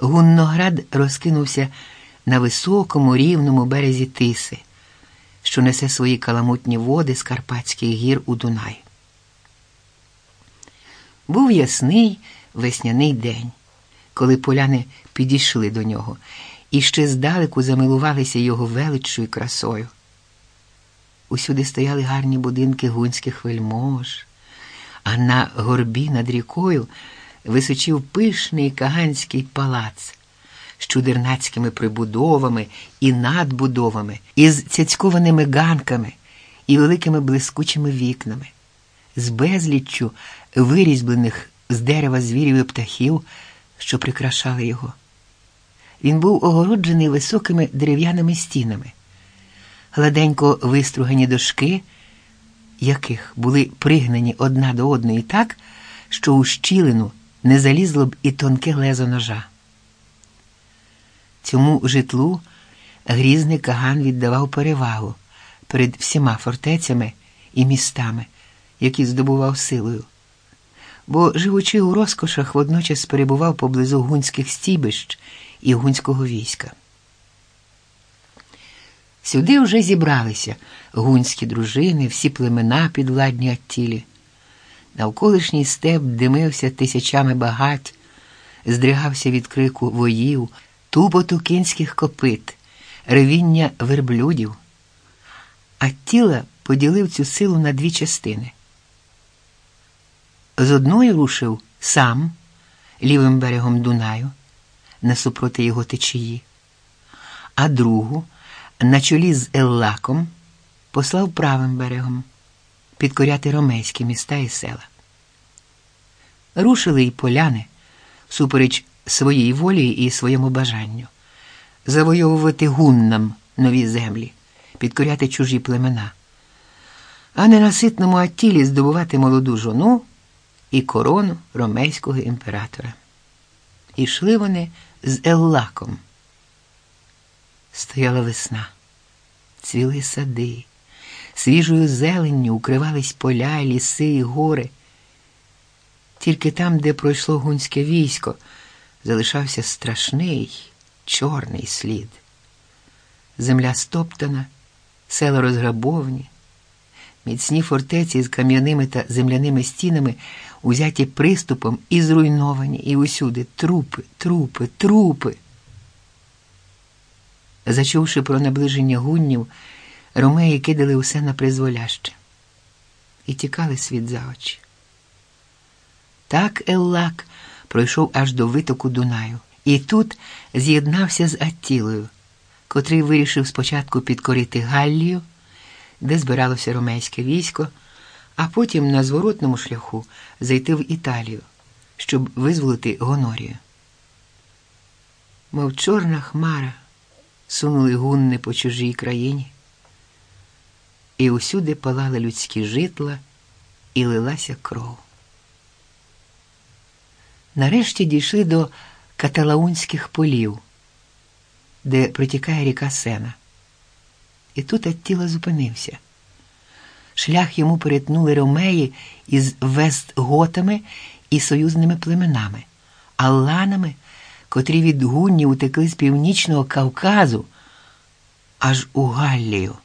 Гунноград розкинувся на високому рівному березі Тиси, що несе свої каламутні води з Карпатських гір у Дунай. Був ясний весняний день, коли поляни підійшли до нього і ще здалеку замилувалися його величчю красою. Усюди стояли гарні будинки гунських вельмож, а на горбі над рікою височив пишний каганський палац з чудернацькими прибудовами і надбудовами, із цяцькованими ганками і великими блискучими вікнами, з безліччю вирізьблених з дерева звірів і птахів, що прикрашали його. Він був огороджений високими дерев'яними стінами, гладенько вистругані дошки, яких були пригнані одна до одної так, що у щілину не залізло б і тонке лезо ножа. Цьому житлу грізний Каган віддавав перевагу перед всіма фортецями і містами, які здобував силою, бо, живучи у розкошах, водночас перебував поблизу гунських стібищ і гунського війська. Сюди вже зібралися гунські дружини, всі племена підвладні Аттілі. Навколишній степ димився тисячами багать, здригався від крику воїв, тупоту кінських копит, ревіння верблюдів. Аттіла поділив цю силу на дві частини. З одної рушив сам лівим берегом Дунаю, насупроти його течії, а другу на чолі з Еллаком послав правим берегом підкоряти ромейські міста і села. Рушили й поляни супереч своїй волі і своєму бажанню, завойовувати гуннам нові землі, підкоряти чужі племена, а ненаситному Аттілі здобувати молоду жону і корону ромейського імператора. Ішли вони з Еллаком. Стояла весна, цвіли сади, свіжою зеленню укривались поля, ліси і гори. Тільки там, де пройшло гунське військо, залишався страшний чорний слід. Земля стоптана, села розграбовані, міцні фортеці з кам'яними та земляними стінами узяті приступом і зруйновані, і усюди трупи, трупи, трупи. Зачувши про наближення гуннів, ромеї кидали усе на призволяще і тікали світ за очі. Так Еллак пройшов аж до витоку Дунаю, і тут з'єднався з Аттілою, котрий вирішив спочатку підкорити Галлію, де збиралося ромейське військо, а потім на зворотному шляху зайти в Італію, щоб визволити Гонорію. Мов чорна хмара сунули гунни по чужій країні, і усюди палали людські житла і лилася кров. Нарешті дійшли до каталаунських полів, де протікає ріка Сена. І тут Аттіла зупинився. Шлях йому перетнули ромеї із вестготами і союзними племенами, алланами, котрі від гуннів утекли з північного Кавказу аж у Галлію.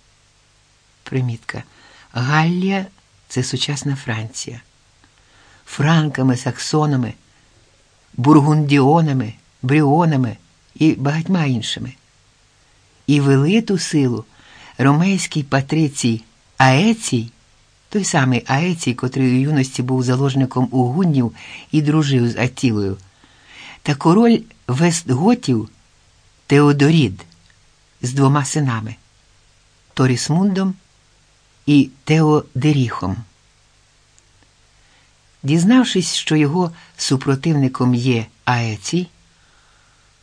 Примітка. Галлія це сучасна Франція. Франками, саксонами, бургундіонами, бріонами і багатьма іншими. І вели ту силу ромейський патрицій Аецій, той самий Аецій, котрий у юності був заложником у гуннів і дружив з Атілою, та король Вестготів Теодорід з двома синами Торісмундом і Теодеріхом. Дізнавшись, що його супротивником є Аецій,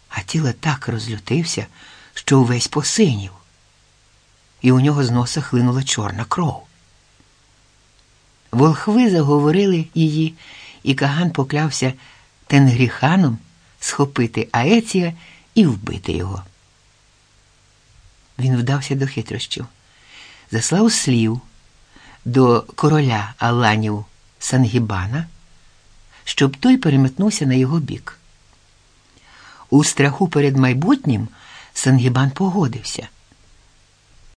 Атіла так розлютився, що увесь посинів, і у нього з носа хлинула чорна кров. Волхви заговорили її, і Каган поклявся Тенгріханом схопити Аеція і вбити його. Він вдався до хитрощів, заслав слів до короля Аланів Сангібана, щоб той переметнувся на його бік. У страху перед майбутнім Сангібан погодився.